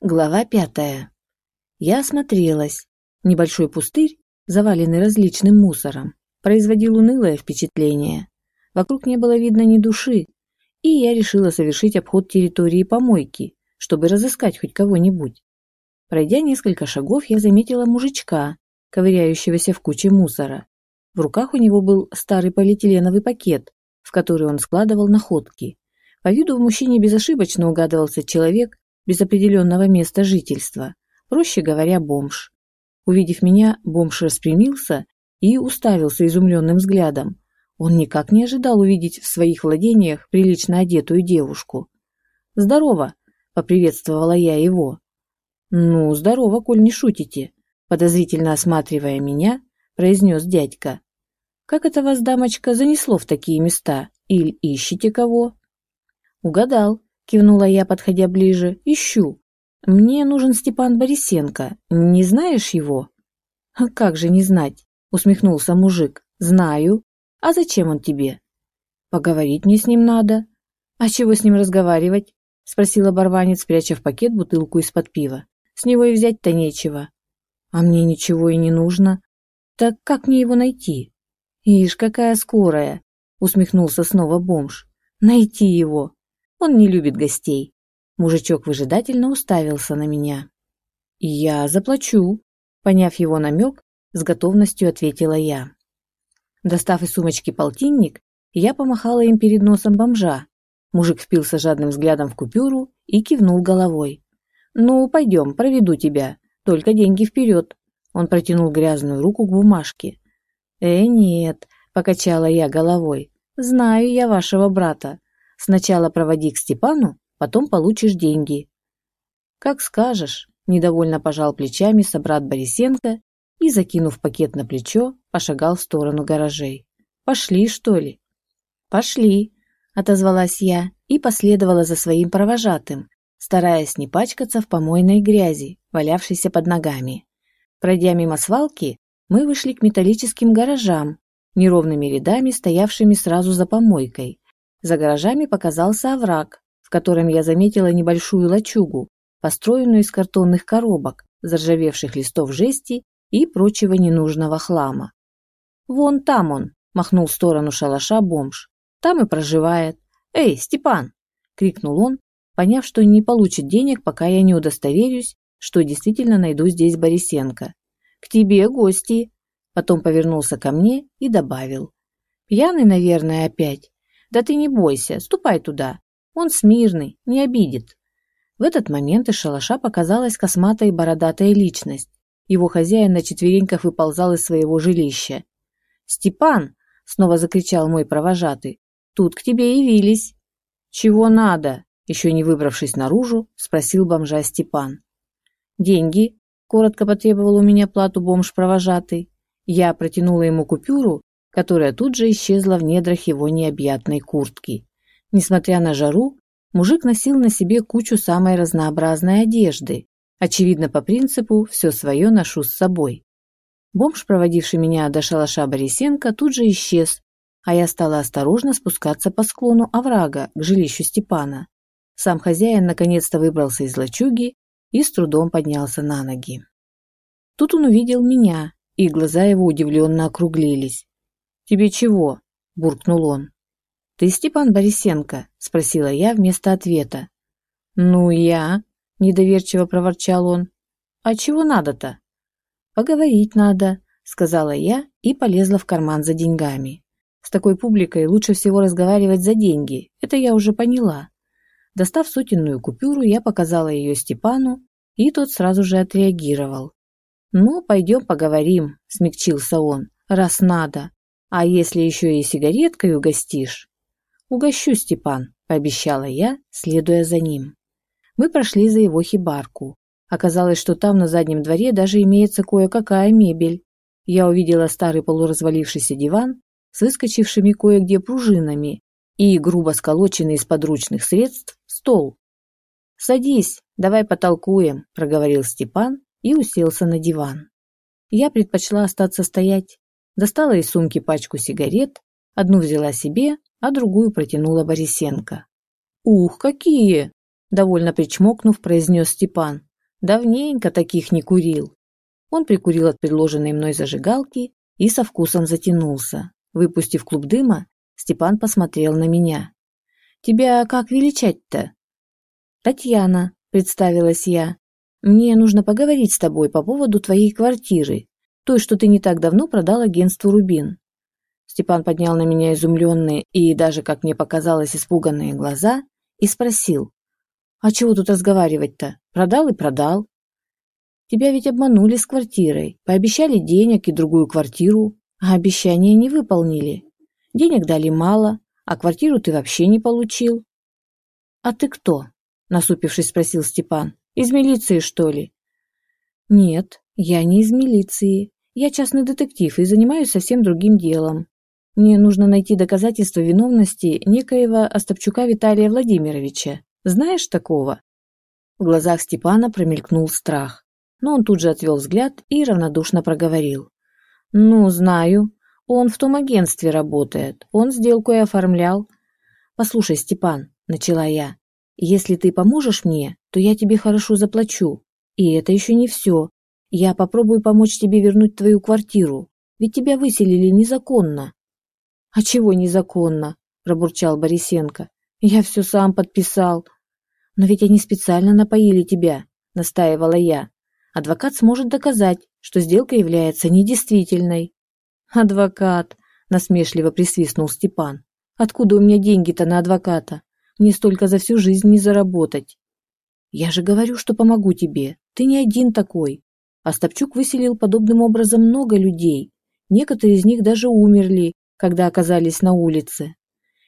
Глава пятая. Я осмотрелась. Небольшой пустырь, заваленный различным мусором, производил унылое впечатление. Вокруг не было видно ни души, и я решила совершить обход территории помойки, чтобы разыскать хоть кого-нибудь. Пройдя несколько шагов, я заметила мужичка, ковыряющегося в куче мусора. В руках у него был старый полиэтиленовый пакет, в который он складывал находки. По виду в мужчине безошибочно угадывался человек, без определенного места жительства, проще говоря, бомж. Увидев меня, бомж распрямился и уставился изумленным взглядом. Он никак не ожидал увидеть в своих владениях прилично одетую девушку. «Здорово!» – поприветствовала я его. «Ну, здорово, коль не шутите», – подозрительно осматривая меня, произнес дядька. «Как это вас, дамочка, занесло в такие места? Или ищете кого?» «Угадал кивнула я, подходя ближе. Ищу. Мне нужен Степан Борисенко. Не знаешь его? Как же не знать? усмехнулся мужик. Знаю. А зачем он тебе? Поговорить мне с ним надо. А чего с ним разговаривать? спросил оборванец, пряча в пакет бутылку из-под пива. С него и взять-то нечего. А мне ничего и не нужно. Так как мне его найти? Ишь, какая скорая, усмехнулся снова бомж. Найти его. Он не любит гостей. Мужичок выжидательно уставился на меня. «Я заплачу», — поняв его намек, с готовностью ответила я. Достав из сумочки полтинник, я помахала им перед носом бомжа. Мужик впился жадным взглядом в купюру и кивнул головой. «Ну, пойдем, проведу тебя. Только деньги вперед». Он протянул грязную руку к бумажке. «Э, нет», — покачала я головой. «Знаю я вашего брата. Сначала проводи к Степану, потом получишь деньги. Как скажешь, недовольно пожал плечами собрат Борисенко и, закинув пакет на плечо, пошагал в сторону гаражей. Пошли, что ли? Пошли, отозвалась я и последовала за своим провожатым, стараясь не пачкаться в помойной грязи, валявшейся под ногами. Пройдя мимо свалки, мы вышли к металлическим гаражам, неровными рядами стоявшими сразу за помойкой, за гаражами показался овраг, в котором я заметила небольшую лачугу, построенную из картонных коробок, заржавевших листов жести и прочего ненужного хлама. «Вон там он!» – махнул в сторону шалаша бомж. «Там и проживает. Эй, Степан!» – крикнул он, поняв, что не получит денег, пока я не удостоверюсь, что действительно найду здесь Борисенко. «К тебе гости!» Потом повернулся ко мне и добавил. «Пьяный, наверное, опять. Да ты не бойся, ступай туда. Он смирный, не обидит. В этот момент из шалаша показалась косматая и бородатая личность. Его хозяин на четвереньках выползал из своего жилища. «Степан!» — снова закричал мой провожатый. «Тут к тебе явились». «Чего надо?» — еще не выбравшись наружу, спросил бомжа Степан. «Деньги», — коротко потребовал у меня плату бомж-провожатый. Я протянула ему купюру которая тут же исчезла в недрах его необъятной куртки. Несмотря на жару, мужик носил на себе кучу самой разнообразной одежды, очевидно по принципу «все свое ношу с собой». Бомж, проводивший меня до шалаша Борисенко, тут же исчез, а я стала осторожно спускаться по склону оврага к жилищу Степана. Сам хозяин наконец-то выбрался из лачуги и с трудом поднялся на ноги. Тут он увидел меня, и глаза его удивленно округлились. «Тебе чего?» – буркнул он. «Ты Степан Борисенко?» – спросила я вместо ответа. «Ну, я», – недоверчиво проворчал он. «А чего надо-то?» «Поговорить надо», – сказала я и полезла в карман за деньгами. С такой публикой лучше всего разговаривать за деньги, это я уже поняла. Достав сотенную купюру, я показала ее Степану, и тот сразу же отреагировал. «Ну, пойдем поговорим», – смягчился он, – «раз надо. А если еще и сигареткой угостишь? Угощу, Степан, пообещала я, следуя за ним. Мы прошли за его хибарку. Оказалось, что там на заднем дворе даже имеется кое-какая мебель. Я увидела старый полуразвалившийся диван с выскочившими кое-где пружинами и грубо сколоченный из подручных средств стол. «Садись, давай потолкуем», – проговорил Степан и уселся на диван. Я предпочла остаться стоять. Достала из сумки пачку сигарет, одну взяла себе, а другую протянула Борисенко. «Ух, какие!» – довольно причмокнув, произнес Степан. Давненько таких не курил. Он прикурил от предложенной мной зажигалки и со вкусом затянулся. Выпустив клуб дыма, Степан посмотрел на меня. «Тебя как величать-то?» «Татьяна», — представилась я. «Мне нужно поговорить с тобой по поводу твоей квартиры, той, что ты не так давно продал агентству «Рубин». Степан поднял на меня изумленные и даже, как мне показалось, испуганные глаза и спросил. «А чего тут разговаривать-то? Продал и продал. Тебя ведь обманули с квартирой, пообещали денег и другую квартиру, а обещания не выполнили. Денег дали мало, а квартиру ты вообще не получил. А ты кто? насупившись, спросил Степан. Из милиции, что ли? Нет, я не из милиции. Я частный детектив и занимаюсь совсем другим делом. Мне нужно найти доказательства виновности некоего Остапчука Виталия Владимировича. Знаешь такого? В глазах Степана промелькнул страх но он тут же отвел взгляд и равнодушно проговорил. «Ну, знаю. Он в том агентстве работает. Он сделку и оформлял». «Послушай, Степан», — начала я, — «если ты поможешь мне, то я тебе хорошо заплачу. И это еще не все. Я попробую помочь тебе вернуть твою квартиру, ведь тебя выселили незаконно». «А чего незаконно?» – пробурчал Борисенко. «Я все сам подписал». «Но ведь они специально напоили тебя», – настаивала я адвокат сможет доказать, что сделка является недействительной. Адвокат, насмешливо присвистнул Степан. Откуда у меня деньги-то на адвоката? Мне столько за всю жизнь не заработать. Я же говорю, что помогу тебе. Ты не один такой. Остапчук выселил подобным образом много людей. Некоторые из них даже умерли, когда оказались на улице.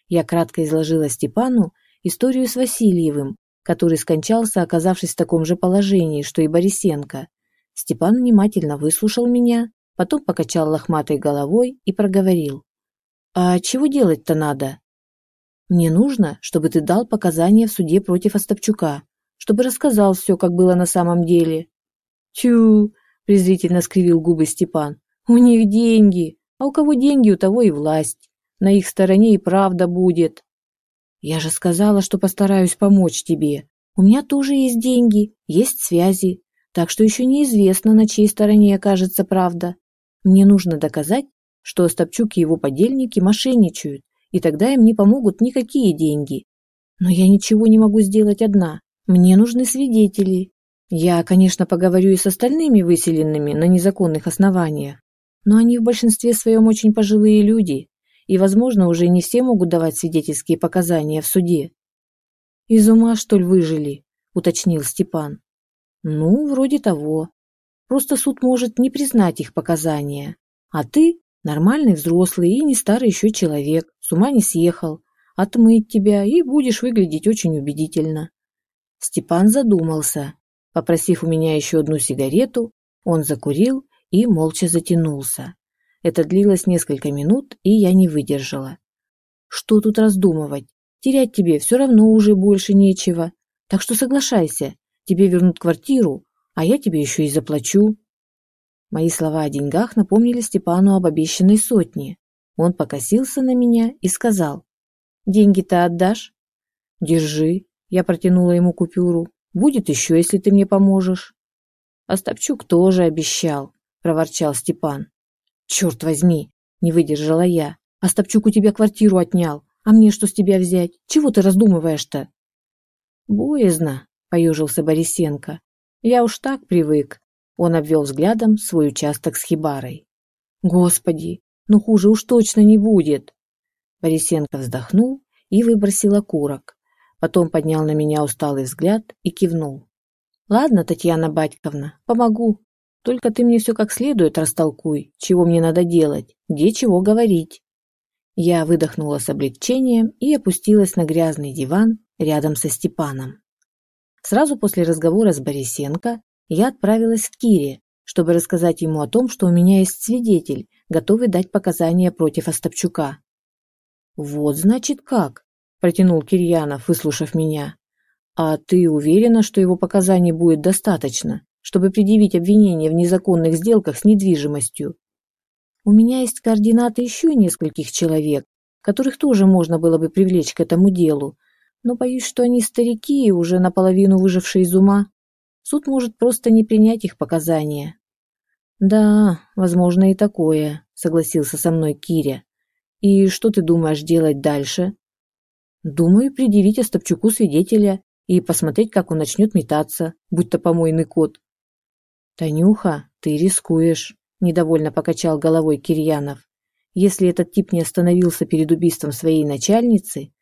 Я кратко изложила Степану историю с Васильевым, который скончался, оказавшись в таком же положении, что и Борисенко. Степан внимательно выслушал меня, потом покачал лохматой головой и проговорил. «А чего делать-то надо?» «Мне нужно, чтобы ты дал показания в суде против Остапчука, чтобы рассказал все, как было на самом деле». «Тю!» – презрительно скривил губы Степан. «У них деньги, а у кого деньги, у того и власть. На их стороне и правда будет». Я же сказала, что постараюсь помочь тебе. У меня тоже есть деньги, есть связи, так что еще неизвестно, на чьей стороне окажется правда. Мне нужно доказать, что Остапчук и его подельники мошенничают, и тогда им не помогут никакие деньги. Но я ничего не могу сделать одна. Мне нужны свидетели. Я, конечно, поговорю и с остальными выселенными на незаконных основаниях, но они в большинстве своем очень пожилые люди, и, возможно, уже не все могут давать свидетельские показания в суде. «Из ума, что ли, выжили?» – уточнил Степан. «Ну, вроде того. Просто суд может не признать их показания. А ты – нормальный взрослый и не старый еще человек, с ума не съехал. Отмыть тебя и будешь выглядеть очень убедительно». Степан задумался. Попросив у меня еще одну сигарету, он закурил и молча затянулся. Это длилось несколько минут, и я не выдержала. Что тут раздумывать? Терять тебе все равно уже больше нечего. Так что соглашайся, тебе вернут квартиру, а я тебе еще и заплачу. Мои слова о деньгах напомнили Степану об обещанной сотне. Он покосился на меня и сказал, «Деньги-то отдашь?» «Держи», — я протянула ему купюру. «Будет еще, если ты мне поможешь». «Остапчук тоже обещал», — проворчал Степан. «Черт возьми!» – не выдержала я. «Остапчук у тебя квартиру отнял. А мне что с тебя взять? Чего ты раздумываешь-то?» «Боязно», – поежился Борисенко. «Я уж так привык». Он обвел взглядом свой участок с хибарой. «Господи, ну хуже уж точно не будет!» Борисенко вздохнул и выбросил окурок. Потом поднял на меня усталый взгляд и кивнул. «Ладно, Татьяна Батьковна, помогу. Только ты мне все как следует растолкуй, чего мне надо делать, где чего говорить. Я выдохнула с облегчением и опустилась на грязный диван рядом со Степаном. Сразу после разговора с Борисенко я отправилась к Кире, чтобы рассказать ему о том, что у меня есть свидетель, готовый дать показания против Остапчука. «Вот, значит, как?» – протянул Кирьянов, выслушав меня. «А ты уверена, что его показаний будет достаточно?» чтобы предъявить обвинение в незаконных сделках с недвижимостью. У меня есть координаты еще нескольких человек, которых тоже можно было бы привлечь к этому делу, но боюсь, что они старики и уже наполовину выжившие из ума. суд может просто не принять их показания. Да, возможно и такое, согласился со мной Киря. И что ты думаешь делать дальше? Думаю, предъявить Остапчуку свидетеля и посмотреть, как он начнет метаться, будь то помойный кот. Танюха, ты рискуешь, недовольно покачал головой Кирьянов. Если этот тип не остановился перед убийством своей начальницы,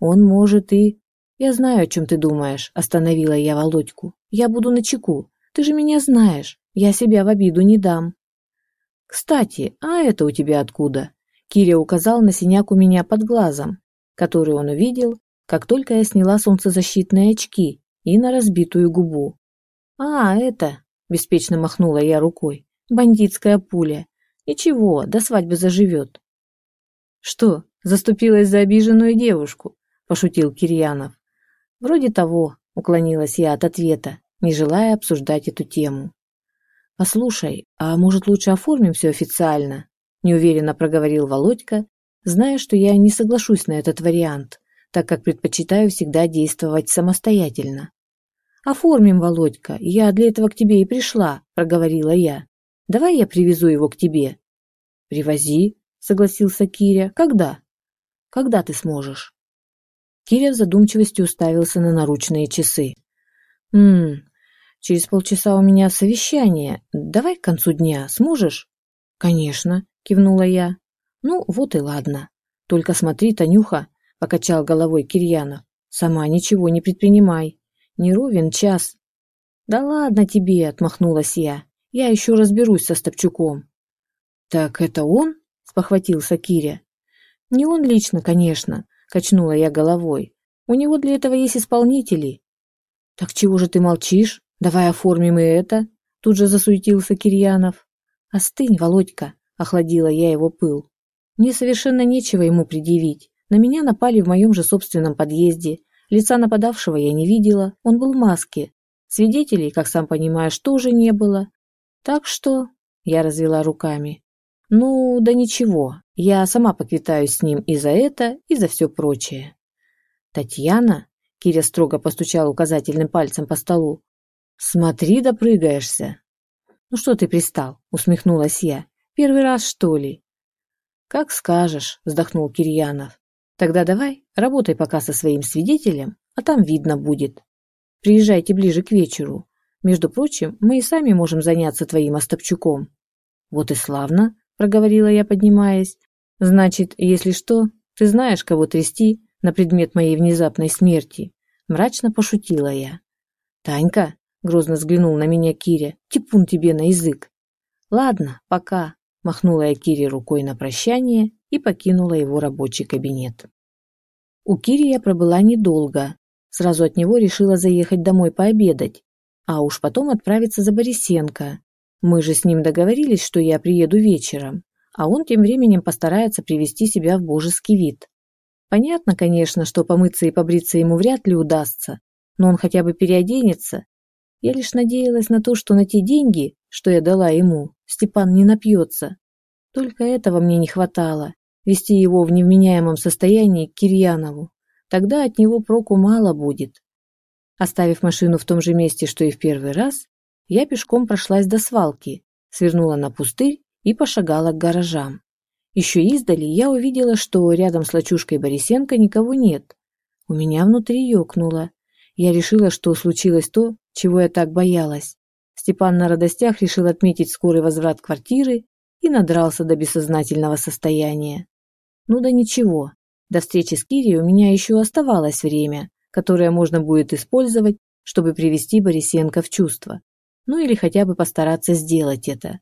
он может и... Я знаю, о чем ты думаешь, остановила я Володьку. Я буду на чеку. Ты же меня знаешь. Я себя в обиду не дам. Кстати, а это у тебя откуда? Киря указал на синяк у меня под глазом, который он увидел, как только я сняла солнцезащитные очки и на разбитую губу. А, это, беспечно махнула я рукой. Бандитская пуля. Ничего, до свадьбы заживет. Что, заступилась за обиженную девушку? пошутил Кирьянов. Вроде того, уклонилась я от ответа, не желая обсуждать эту тему. Послушай, а может лучше оформим все официально? неуверенно проговорил Володька, зная, что я не соглашусь на этот вариант, так как предпочитаю всегда действовать самостоятельно. Оформим, Володька, я для этого к тебе и пришла, проговорила я. Давай я привезу его к тебе. Привози, согласился Киря. Когда? Когда ты сможешь? Киря в задумчивости уставился на наручные часы. «Ммм, через полчаса у меня совещание. Давай к концу дня. Сможешь?» «Конечно», — кивнула я. «Ну, вот и ладно. Только смотри, Танюха», — покачал головой Кирьянов. «Сама ничего не предпринимай. Не ровен час». «Да ладно тебе», — отмахнулась я. Я еще разберусь со Стопчуком. Так это он? спохватился Киря. Не он лично, конечно, качнула я головой. У него для этого есть исполнители. Так чего же ты молчишь? Давай оформим и это, тут же засуетился Кирьянов. Остынь, Володька, охладила я его пыл. Мне совершенно нечего ему предъявить. На меня напали в моем же собственном подъезде. Лица нападавшего я не видела, он был в маске. Свидетелей, как сам понимаешь, тоже не было. Так что, я развела руками. Ну, да ничего, я сама поквитаюсь с ним и за это, и за все прочее. Татьяна, Киря строго постучал указательным пальцем по столу. Смотри, допрыгаешься. Ну что ты пристал? усмехнулась я. Первый раз, что ли? Как скажешь, вздохнул Кирьянов. Тогда давай, работай пока со своим свидетелем, а там видно будет. Приезжайте ближе к вечеру. Между прочим, мы и сами можем заняться твоим Остапчуком. Вот и славно, проговорила я, поднимаясь. Значит, если что, ты знаешь, кого трясти на предмет моей внезапной смерти. Мрачно пошутила я. Танька, грозно взглянул на меня Киря, типун тебе на язык. Ладно, пока, махнула я Кире рукой на прощание и покинула его рабочий кабинет. У Кири я пробыла недолго. Сразу от него решила заехать домой пообедать, а уж потом отправиться за Борисенко. Мы же с ним договорились, что я приеду вечером, а он тем временем постарается привести себя в божеский вид. Понятно, конечно, что помыться и побриться ему вряд ли удастся, но он хотя бы переоденется. Я лишь надеялась на то, что на те деньги, что я дала ему, Степан не напьется. Только этого мне не хватало, вести его в невменяемом состоянии к Кирьянову. Тогда от него проку мало будет. Оставив машину в том же месте, что и в первый раз, я пешком прошлась до свалки, свернула на пустырь и пошагала к гаражам. Еще издали я увидела, что рядом с лачушкой Борисенко никого нет. У меня внутри ёкнуло. Я решила, что случилось то, чего я так боялась. Степан на радостях решил отметить скорый возврат квартиры и надрался до бессознательного состояния. Ну да ничего, до встречи с Кирией у меня еще оставалось время, которое можно будет использовать, чтобы привести Борисенко в чувство. Ну или хотя бы постараться сделать это.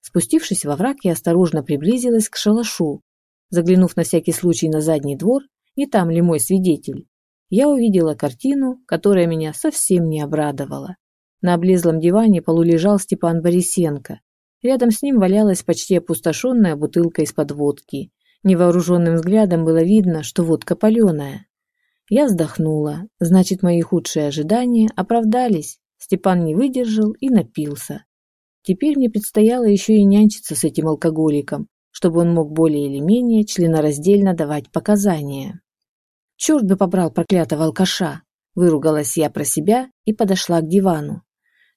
Спустившись во враг, я осторожно приблизилась к шалашу. Заглянув на всякий случай на задний двор, не там ли мой свидетель, я увидела картину, которая меня совсем не обрадовала. На облезлом диване полулежал Степан Борисенко. Рядом с ним валялась почти опустошенная бутылка из-под водки. Невооруженным взглядом было видно, что водка паленая. Я вздохнула. Значит, мои худшие ожидания оправдались. Степан не выдержал и напился. Теперь мне предстояло еще и нянчиться с этим алкоголиком, чтобы он мог более или менее членораздельно давать показания. Черт бы побрал проклятого алкаша! Выругалась я про себя и подошла к дивану.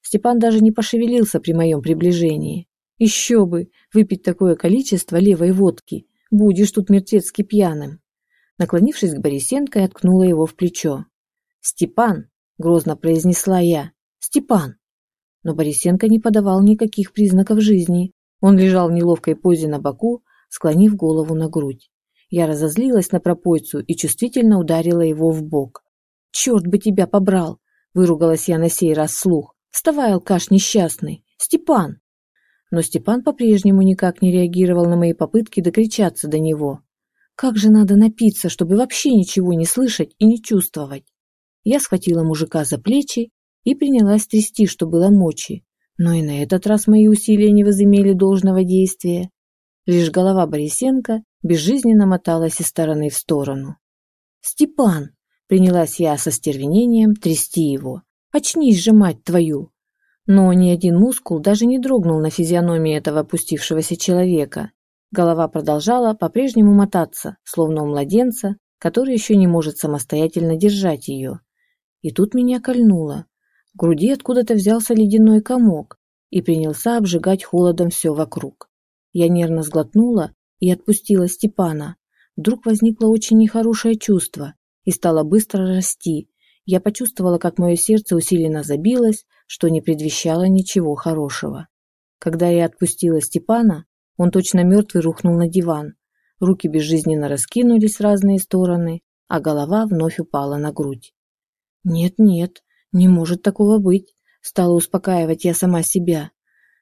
Степан даже не пошевелился при моем приближении. Еще бы, выпить такое количество левой водки. Будешь тут мертвецки пьяным. Наклонившись к Борисенко, я ткнула его в плечо. «Степан!» – грозно произнесла я. «Степан!» Но Борисенко не подавал никаких признаков жизни. Он лежал в неловкой позе на боку, склонив голову на грудь. Я разозлилась на пропойцу и чувствительно ударила его в бок. «Черт бы тебя побрал!» – выругалась я на сей раз вслух. «Вставай, алкаш несчастный! Степан!» Но Степан по-прежнему никак не реагировал на мои попытки докричаться до него. Как же надо напиться, чтобы вообще ничего не слышать и не чувствовать? Я схватила мужика за плечи и принялась трясти, что было мочи. Но и на этот раз мои усилия не возымели должного действия. Лишь голова Борисенко безжизненно моталась из стороны в сторону. «Степан!» — принялась я со стервенением трясти его. «Очнись же, мать твою!» Но ни один мускул даже не дрогнул на физиономии этого опустившегося человека. Голова продолжала по-прежнему мотаться, словно у младенца, который еще не может самостоятельно держать ее. И тут меня кольнуло. В груди откуда-то взялся ледяной комок и принялся обжигать холодом все вокруг. Я нервно сглотнула и отпустила Степана. Вдруг возникло очень нехорошее чувство и стало быстро расти. Я почувствовала, как мое сердце усиленно забилось, что не предвещало ничего хорошего. Когда я отпустила Степана, он точно мертвый рухнул на диван. Руки безжизненно раскинулись в разные стороны, а голова вновь упала на грудь. «Нет-нет, не может такого быть», — стала успокаивать я сама себя.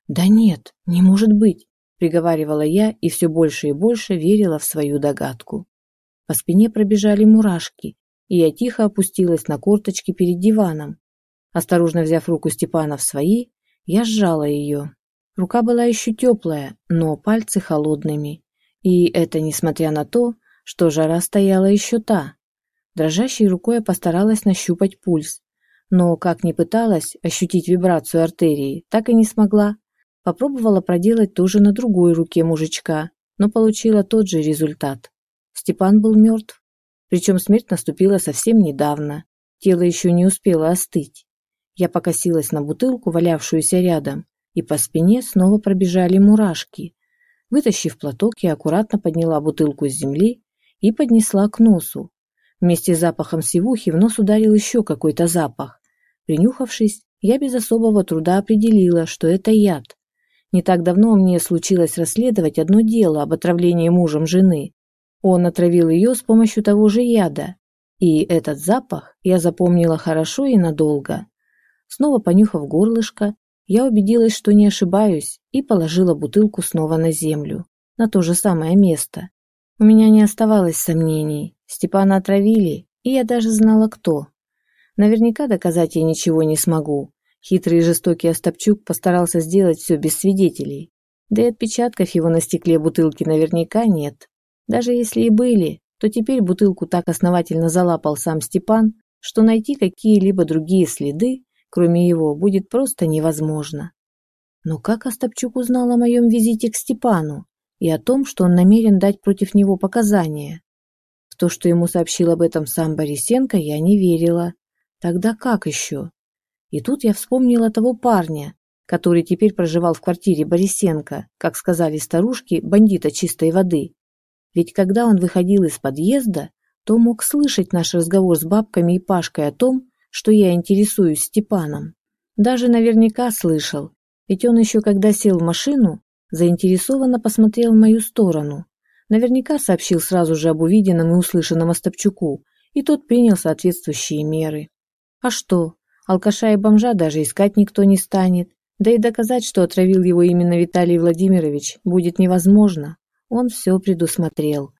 «Да нет, не может быть приговаривала я и все больше и больше верила в свою догадку. По спине пробежали мурашки, и я тихо опустилась на корточки перед диваном. Осторожно взяв руку Степана в свои, я сжала ее. Рука была еще теплая, но пальцы холодными. И это несмотря на то, что жара стояла еще та. Дрожащей рукой я постаралась нащупать пульс, но, как ни пыталась ощутить вибрацию артерии, так и не смогла. Попробовала проделать тоже на другой руке мужичка, но получила тот же результат. Степан был мертв. Причем смерть наступила совсем недавно. Тело еще не успело остыть. Я покосилась на бутылку, валявшуюся рядом, и по спине снова пробежали мурашки. Вытащив платок, я аккуратно подняла бутылку с земли и поднесла к носу. Вместе с запахом сивухи в нос ударил еще какой-то запах. Принюхавшись, я без особого труда определила, что это яд. Не так давно мне случилось расследовать одно дело об отравлении мужем жены. Он отравил ее с помощью того же яда. И этот запах я запомнила хорошо и надолго. Снова понюхав горлышко, я убедилась, что не ошибаюсь, и положила бутылку снова на землю, на то же самое место. У меня не оставалось сомнений. Степана отравили, и я даже знала, кто. Наверняка доказать я ничего не смогу, Хитрый и жестокий Остапчук постарался сделать все без свидетелей. Да и отпечатков его на стекле бутылки наверняка нет. Даже если и были, то теперь бутылку так основательно залапал сам Степан, что найти какие-либо другие следы, кроме его, будет просто невозможно. Но как Остапчук узнал о моем визите к Степану и о том, что он намерен дать против него показания? В то, что ему сообщил об этом сам Борисенко, я не верила. Тогда как еще? И тут я вспомнила того парня, который теперь проживал в квартире Борисенко, как сказали старушки, бандита чистой воды. Ведь когда он выходил из подъезда, то мог слышать наш разговор с бабками и Пашкой о том, что я интересуюсь Степаном. Даже наверняка слышал, ведь он еще когда сел в машину, заинтересованно посмотрел в мою сторону. Наверняка сообщил сразу же об увиденном и услышанном Остапчуку, и тот принял соответствующие меры. А что, Алкаша и бомжа даже искать никто не станет. Да и доказать, что отравил его именно Виталий Владимирович, будет невозможно. Он все предусмотрел.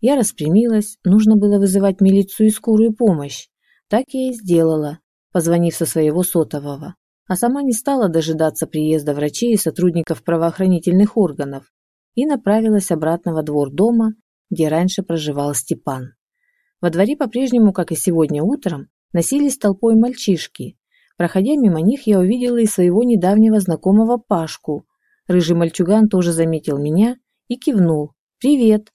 Я распрямилась, нужно было вызывать милицию и скорую помощь. Так я и сделала, позвонив со своего сотового. А сама не стала дожидаться приезда врачей и сотрудников правоохранительных органов и направилась обратно во двор дома, где раньше проживал Степан. Во дворе по-прежнему, как и сегодня утром, носились толпой мальчишки. Проходя мимо них, я увидела и своего недавнего знакомого Пашку. Рыжий мальчуган тоже заметил меня и кивнул. «Привет!»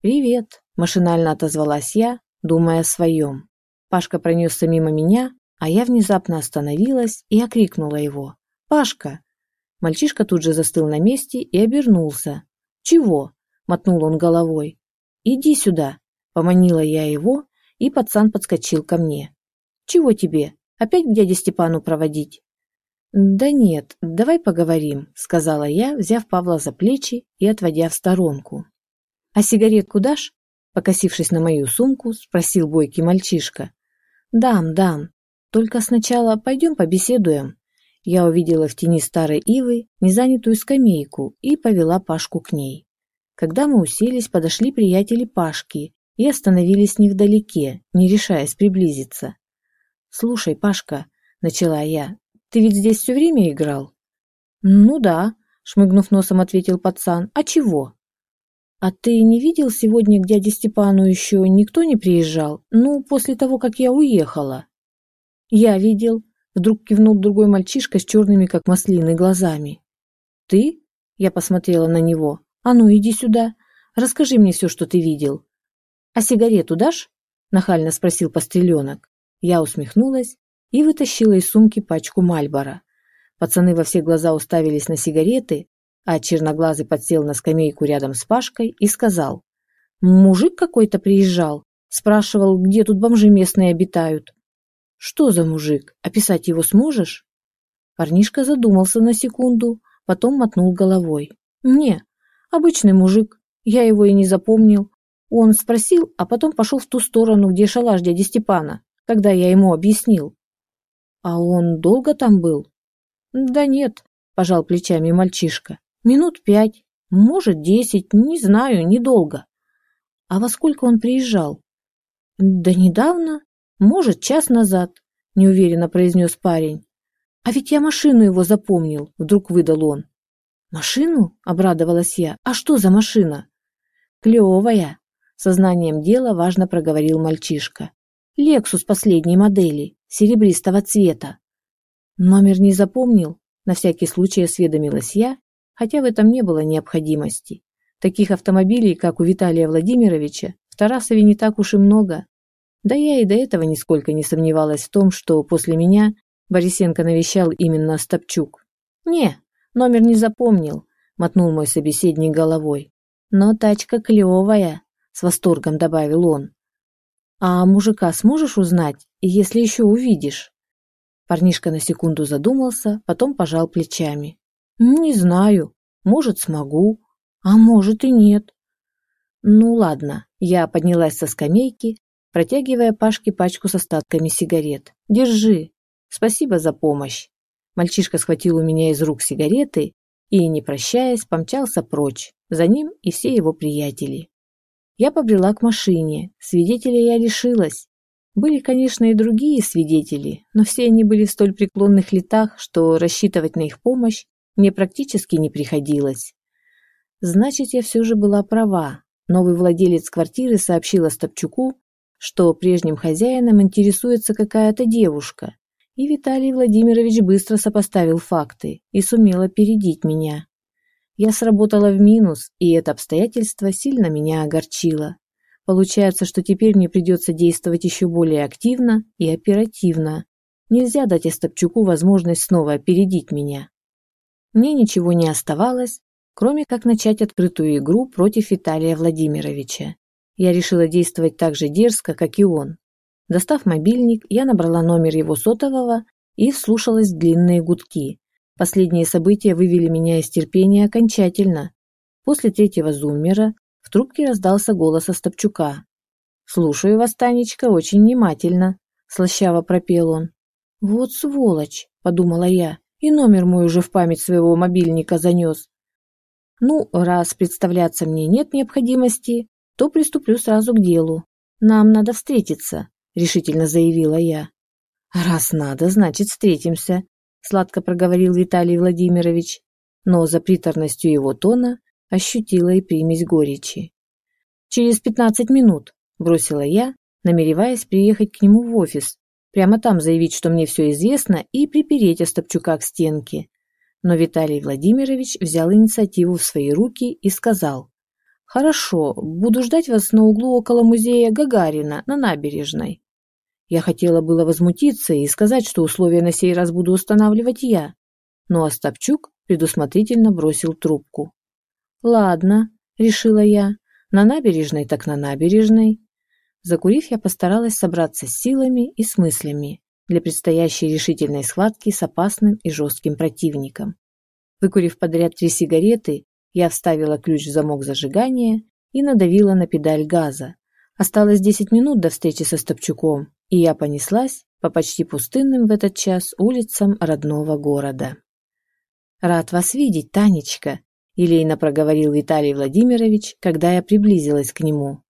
«Привет!» – машинально отозвалась я, думая о своем. Пашка пронесся мимо меня, а я внезапно остановилась и окрикнула его. «Пашка!» Мальчишка тут же застыл на месте и обернулся. «Чего?» – мотнул он головой. «Иди сюда!» – поманила я его, и пацан подскочил ко мне. «Чего тебе? Опять к дяде Степану проводить?» «Да нет, давай поговорим», – сказала я, взяв Павла за плечи и отводя в сторонку. «А сигаретку дашь?» – покосившись на мою сумку, спросил бойкий мальчишка. «Дам, дам. Только сначала пойдем побеседуем». Я увидела в тени старой ивы незанятую скамейку и повела Пашку к ней. Когда мы уселись, подошли приятели Пашки и остановились невдалеке, не решаясь приблизиться. «Слушай, Пашка», — начала я, — «ты ведь здесь все время играл?» «Ну да», — шмыгнув носом, ответил пацан. «А чего?» «А ты не видел сегодня к дяде Степану еще никто не приезжал? Ну, после того, как я уехала?» «Я видел», — вдруг кивнул другой мальчишка с черными, как маслины, глазами. «Ты?» — я посмотрела на него. «А ну, иди сюда. Расскажи мне все, что ты видел». «А сигарету дашь?» – нахально спросил постреленок. Я усмехнулась и вытащила из сумки пачку Мальбора. Пацаны во все глаза уставились на сигареты, а черноглазый подсел на скамейку рядом с Пашкой и сказал. «Мужик какой-то приезжал. Спрашивал, где тут бомжи местные обитают». «Что за мужик? Описать его сможешь?» Парнишка задумался на секунду, потом мотнул головой. «Не, обычный мужик. Я его и не запомнил. Он спросил, а потом пошел в ту сторону, где шалаш дяди Степана, когда я ему объяснил. А он долго там был? Да нет, пожал плечами мальчишка. Минут пять, может десять, не знаю, недолго. А во сколько он приезжал? Да недавно, может час назад, неуверенно произнес парень. А ведь я машину его запомнил, вдруг выдал он. Машину? Обрадовалась я. А что за машина? Клевая, Сознанием дела важно проговорил мальчишка. «Лексус последней модели, серебристого цвета». Номер не запомнил, на всякий случай осведомилась я, хотя в этом не было необходимости. Таких автомобилей, как у Виталия Владимировича, в Тарасове не так уж и много. Да я и до этого нисколько не сомневалась в том, что после меня Борисенко навещал именно Стопчук. «Не, номер не запомнил», — мотнул мой собеседник головой. «Но тачка клевая, с восторгом добавил он. А мужика сможешь узнать, если еще увидишь? Парнишка на секунду задумался, потом пожал плечами. Не знаю, может, смогу, а может и нет. Ну ладно, я поднялась со скамейки, протягивая Пашке пачку с остатками сигарет. Держи. Спасибо за помощь. Мальчишка схватил у меня из рук сигареты и, не прощаясь, помчался прочь. За ним и все его приятели. Я побрела к машине. Свидетелей я лишилась. Были, конечно, и другие свидетели, но все они были в столь преклонных летах, что рассчитывать на их помощь мне практически не приходилось. Значит, я все же была права. Новый владелец квартиры сообщил Остапчуку, что прежним хозяином интересуется какая-то девушка, и Виталий Владимирович быстро сопоставил факты и сумел опередить меня. Я сработала в минус, и это обстоятельство сильно меня огорчило. Получается, что теперь мне придется действовать еще более активно и оперативно. Нельзя дать Остапчуку возможность снова опередить меня. Мне ничего не оставалось, кроме как начать открытую игру против Виталия Владимировича. Я решила действовать так же дерзко, как и он. Достав мобильник, я набрала номер его сотового и вслушалась в длинные гудки. Последние события вывели меня из терпения окончательно. После третьего зуммера в трубке раздался голос Остапчука. «Слушаю вас, Танечка, очень внимательно», – слащаво пропел он. «Вот сволочь», – подумала я, и номер мой уже в память своего мобильника занес. «Ну, раз представляться мне нет необходимости, то приступлю сразу к делу. Нам надо встретиться», – решительно заявила я. «Раз надо, значит, встретимся», сладко проговорил Виталий Владимирович, но за приторностью его тона ощутила и примесь горечи. «Через пятнадцать минут», – бросила я, намереваясь приехать к нему в офис, прямо там заявить, что мне все известно, и припереть Остапчука к стенке. Но Виталий Владимирович взял инициативу в свои руки и сказал, «Хорошо, буду ждать вас на углу около музея Гагарина на набережной». Я хотела было возмутиться и сказать, что условия на сей раз буду устанавливать я, но Остапчук предусмотрительно бросил трубку. «Ладно», — решила я, — «на набережной так на набережной». Закурив, я постаралась собраться с силами и с мыслями для предстоящей решительной схватки с опасным и жестким противником. Выкурив подряд три сигареты, я вставила ключ в замок зажигания и надавила на педаль газа. Осталось 10 минут до встречи со Стопчуком, и я понеслась по почти пустынным в этот час улицам родного города. «Рад вас видеть, Танечка», – елейно проговорил Виталий Владимирович, когда я приблизилась к нему.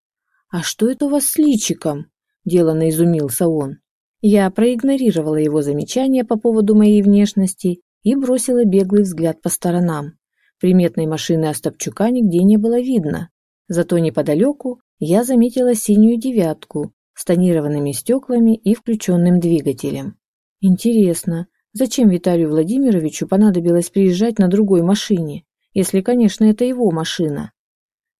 «А что это у вас с личиком?» – деланно изумился он. Я проигнорировала его замечание по поводу моей внешности и бросила беглый взгляд по сторонам. Приметной машины Остапчука нигде не было видно. Зато неподалеку я заметила синюю девятку с тонированными стеклами и включенным двигателем. Интересно, зачем Виталию Владимировичу понадобилось приезжать на другой машине, если, конечно, это его машина?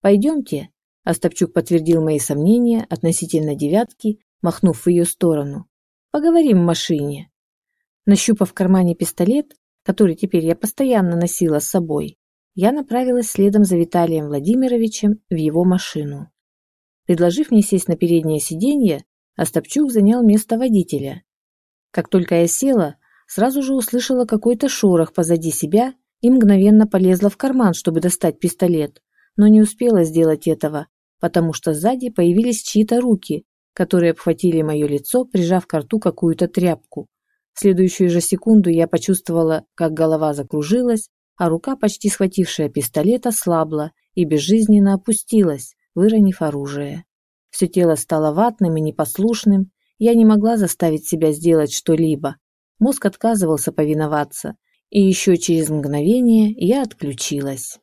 «Пойдемте», – Остапчук подтвердил мои сомнения относительно девятки, махнув в ее сторону. «Поговорим в машине». Нащупав в кармане пистолет, который теперь я постоянно носила с собой, я направилась следом за Виталием Владимировичем в его машину. Предложив мне сесть на переднее сиденье, Остапчук занял место водителя. Как только я села, сразу же услышала какой-то шорох позади себя и мгновенно полезла в карман, чтобы достать пистолет, но не успела сделать этого, потому что сзади появились чьи-то руки, которые обхватили мое лицо, прижав к рту какую-то тряпку. В следующую же секунду я почувствовала, как голова закружилась, а рука, почти схватившая пистолет, ослабла и безжизненно опустилась, выронив оружие. Все тело стало ватным и непослушным, я не могла заставить себя сделать что-либо. Мозг отказывался повиноваться, и еще через мгновение я отключилась.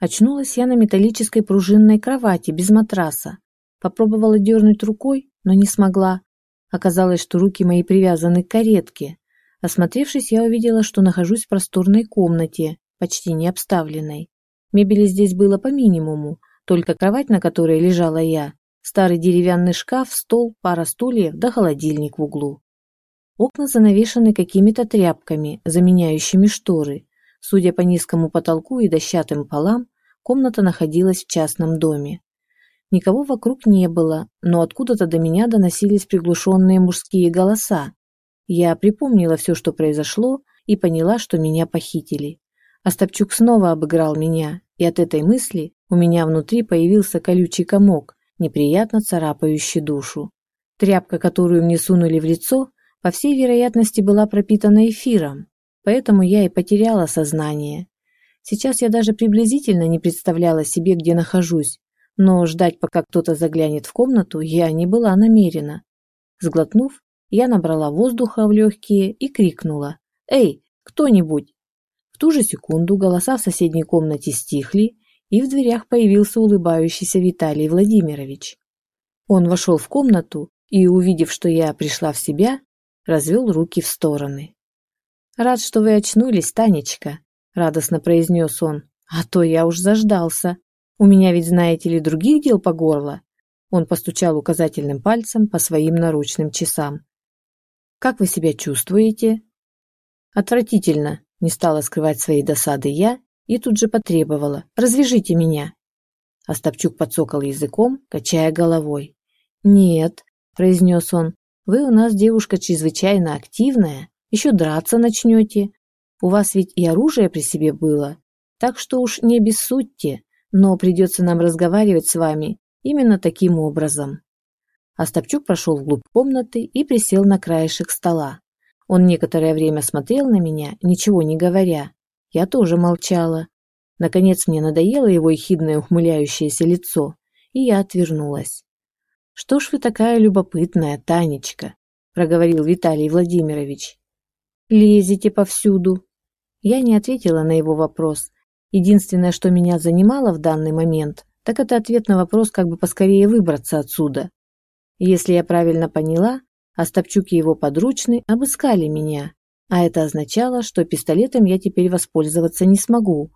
Очнулась я на металлической пружинной кровати без матраса. Попробовала дернуть рукой, но не смогла. Оказалось, что руки мои привязаны к каретке. Осмотревшись, я увидела, что нахожусь в просторной комнате, почти не обставленной. Мебели здесь было по минимуму, только кровать, на которой лежала я, старый деревянный шкаф, стол, пара стульев да холодильник в углу. Окна занавешены какими-то тряпками, заменяющими шторы. Судя по низкому потолку и дощатым полам, комната находилась в частном доме. Никого вокруг не было, но откуда-то до меня доносились приглушенные мужские голоса. Я припомнила все, что произошло, и поняла, что меня похитили. Остапчук снова обыграл меня, и от этой мысли у меня внутри появился колючий комок, неприятно царапающий душу. Тряпка, которую мне сунули в лицо, по всей вероятности была пропитана эфиром, поэтому я и потеряла сознание. Сейчас я даже приблизительно не представляла себе, где нахожусь, но ждать, пока кто-то заглянет в комнату, я не была намерена. Сглотнув, я набрала воздуха в легкие и крикнула «Эй, кто-нибудь!». В ту же секунду голоса в соседней комнате стихли, и в дверях появился улыбающийся Виталий Владимирович. Он вошел в комнату и, увидев, что я пришла в себя, развел руки в стороны. «Рад, что вы очнулись, Танечка», — радостно произнес он. «А то я уж заждался. У меня ведь, знаете ли, других дел по горло». Он постучал указательным пальцем по своим наручным часам. Как вы себя чувствуете? Отвратительно, не стала скрывать своей досады я и тут же потребовала. Развяжите меня. Остапчук подсокал языком, качая головой. «Нет», – произнес он, – «вы у нас девушка чрезвычайно активная, еще драться начнете. У вас ведь и оружие при себе было, так что уж не обессудьте, но придется нам разговаривать с вами именно таким образом». Остапчук прошел вглубь комнаты и присел на краешек стола. Он некоторое время смотрел на меня, ничего не говоря. Я тоже молчала. Наконец мне надоело его ехидное ухмыляющееся лицо, и я отвернулась. «Что ж вы такая любопытная, Танечка?» – проговорил Виталий Владимирович. «Лезете повсюду». Я не ответила на его вопрос. Единственное, что меня занимало в данный момент, так это ответ на вопрос, как бы поскорее выбраться отсюда. Если я правильно поняла, Остапчук и его подручный обыскали меня, а это означало, что пистолетом я теперь воспользоваться не смогу.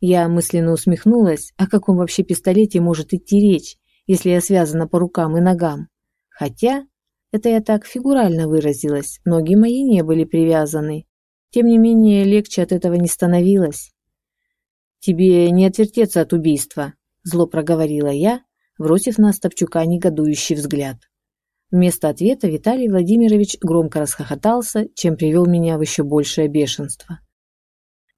Я мысленно усмехнулась, о каком вообще пистолете может идти речь, если я связана по рукам и ногам. Хотя Это я так фигурально выразилась, ноги мои не были привязаны. Тем не менее, легче от этого не становилось. «Тебе не отвертеться от убийства», – зло проговорила я, бросив на Остапчука негодующий взгляд. Вместо ответа Виталий Владимирович громко расхохотался, чем привел меня в еще большее бешенство.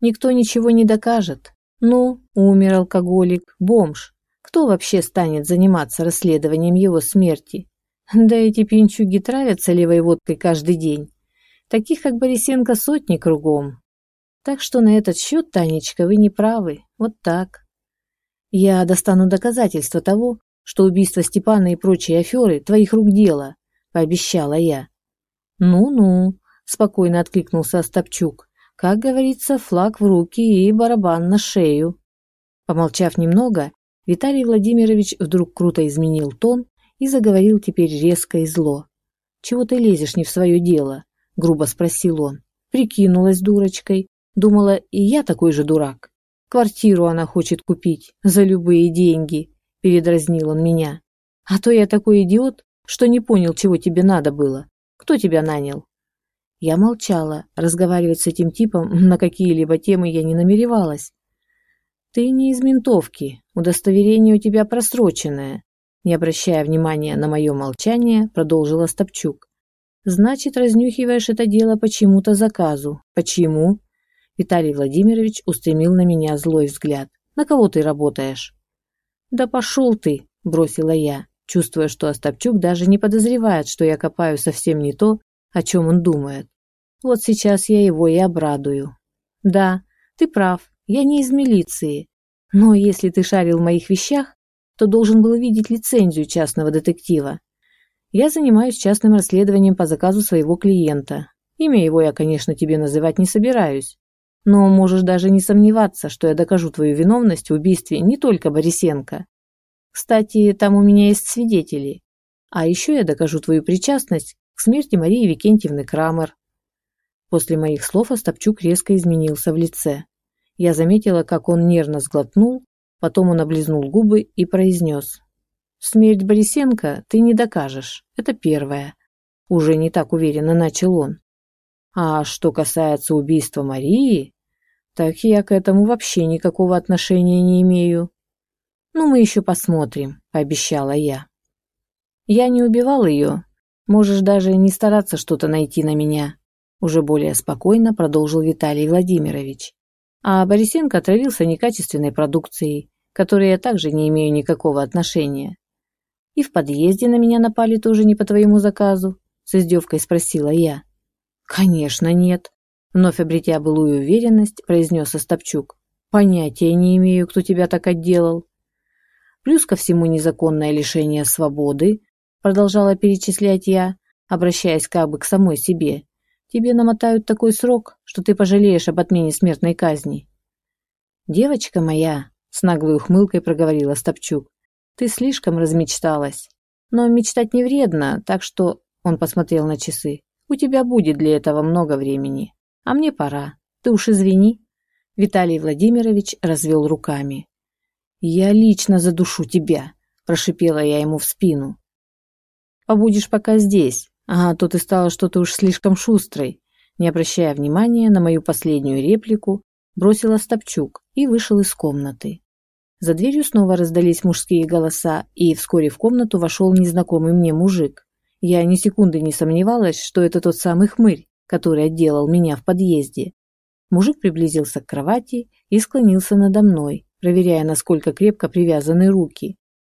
«Никто ничего не докажет. Ну, умер алкоголик, бомж. Кто вообще станет заниматься расследованием его смерти? Да эти пьянчуги травятся левой водкой каждый день. Таких, как Борисенко, сотни кругом. Так что на этот счет, Танечка, вы не правы. Вот так. Я достану доказательства того, что убийство Степана и прочие аферы твоих рук дело, пообещала я. Ну-ну, спокойно откликнулся Остапчук. Как говорится, флаг в руки и барабан на шею. Помолчав немного, Виталий Владимирович вдруг круто изменил тон и заговорил теперь резко и зло. «Чего ты лезешь не в свое дело?» – грубо спросил он. Прикинулась дурочкой. Думала, и я такой же дурак. Квартиру она хочет купить за любые деньги передразнил он меня. А то я такой идиот, что не понял, чего тебе надо было. Кто тебя нанял? Я молчала, разговаривать с этим типом на какие-либо темы я не намеревалась. Ты не из ментовки, удостоверение у тебя просроченное. Не обращая внимания на мое молчание, продолжила Стопчук. Значит, разнюхиваешь это дело почему-то заказу. Почему? Виталий Владимирович устремил на меня злой взгляд. На кого ты работаешь? «Да пошел ты!» – бросила я, чувствуя, что Остапчук даже не подозревает, что я копаю совсем не то, о чем он думает. Вот сейчас я его и обрадую. «Да, ты прав, я не из милиции. Но если ты шарил в моих вещах, то должен был видеть лицензию частного детектива. Я занимаюсь частным расследованием по заказу своего клиента. Имя его я, конечно, тебе называть не собираюсь. Но можешь даже не сомневаться, что я докажу твою виновность в убийстве не только Борисенко. Кстати, там у меня есть свидетели. А еще я докажу твою причастность к смерти Марии Викентьевны Крамер. После моих слов Остапчук резко изменился в лице. Я заметила, как он нервно сглотнул, потом он облизнул губы и произнес. «Смерть Борисенко ты не докажешь, это первое». Уже не так уверенно начал он. «А что касается убийства Марии, так я к этому вообще никакого отношения не имею. Ну, мы еще посмотрим, пообещала я. Я не убивал ее. Можешь даже не стараться что-то найти на меня. Уже более спокойно продолжил Виталий Владимирович. А Борисенко отравился некачественной продукцией, которой я также не имею никакого отношения. И в подъезде на меня напали тоже не по твоему заказу? С издевкой спросила я. Конечно, нет, Вновь обретя былую уверенность, произнес Остапчук. «Понятия не имею, кто тебя так отделал». Плюс ко всему незаконное лишение свободы, продолжала перечислять я, обращаясь как бы к самой себе. Тебе намотают такой срок, что ты пожалеешь об отмене смертной казни. Девочка моя, с наглой ухмылкой проговорила Стопчук, ты слишком размечталась. Но мечтать не вредно, так что, он посмотрел на часы, у тебя будет для этого много времени. А мне пора. Ты уж извини. Виталий Владимирович развел руками. Я лично задушу тебя, прошипела я ему в спину. Побудешь пока здесь. А то ты стала что-то уж слишком шустрой. Не обращая внимания на мою последнюю реплику, бросила Стопчук и вышел из комнаты. За дверью снова раздались мужские голоса, и вскоре в комнату вошел незнакомый мне мужик. Я ни секунды не сомневалась, что это тот самый хмырь, который отделал меня в подъезде. Мужик приблизился к кровати и склонился надо мной, проверяя, насколько крепко привязаны руки.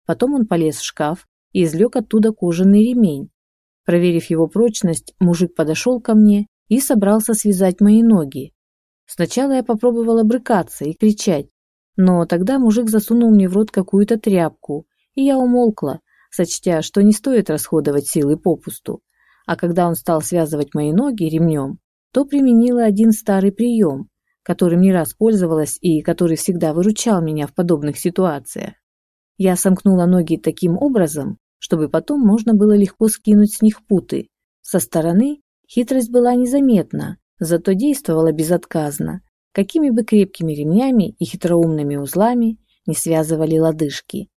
Потом он полез в шкаф и извлек оттуда кожаный ремень. Проверив его прочность, мужик подошел ко мне и собрался связать мои ноги. Сначала я попробовала брыкаться и кричать, но тогда мужик засунул мне в рот какую-то тряпку, и я умолкла, сочтя, что не стоит расходовать силы попусту. А когда он стал связывать мои ноги ремнем, то применила один старый прием, которым не раз пользовалась и который всегда выручал меня в подобных ситуациях. Я сомкнула ноги таким образом, чтобы потом можно было легко скинуть с них путы. Со стороны хитрость была незаметна, зато действовала безотказно, какими бы крепкими ремнями и хитроумными узлами не связывали лодыжки.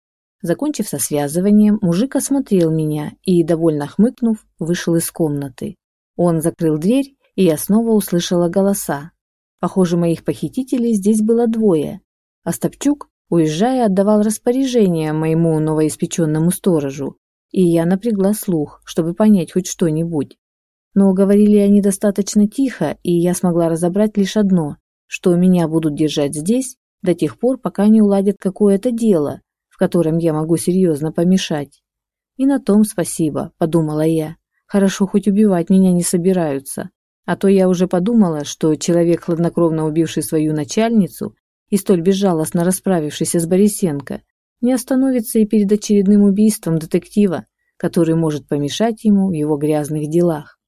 Закончив со связыванием, мужик осмотрел меня и, довольно хмыкнув, вышел из комнаты. Он закрыл дверь, и я снова услышала голоса. Похоже, моих похитителей здесь было двое. Остапчук, уезжая, отдавал распоряжение моему новоиспеченному сторожу, и я напрягла слух, чтобы понять хоть что-нибудь. Но говорили они достаточно тихо, и я смогла разобрать лишь одно, что меня будут держать здесь до тех пор, пока не уладят какое-то дело, в котором я могу серьезно помешать. И на том спасибо, подумала я. Хорошо, хоть убивать меня не собираются. А то я уже подумала, что человек, хладнокровно убивший свою начальницу и столь безжалостно расправившийся с Борисенко, не остановится и перед очередным убийством детектива, который может помешать ему в его грязных делах.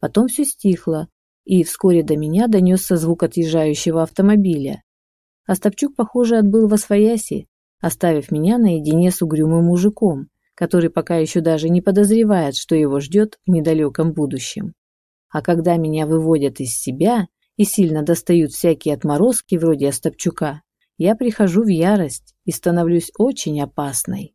Потом все стихло, и вскоре до меня донесся звук отъезжающего автомобиля. Остапчук, похоже, отбыл во свояси, оставив меня наедине с угрюмым мужиком, который пока еще даже не подозревает, что его ждет в недалеком будущем. А когда меня выводят из себя и сильно достают всякие отморозки вроде Остапчука, я прихожу в ярость и становлюсь очень опасной.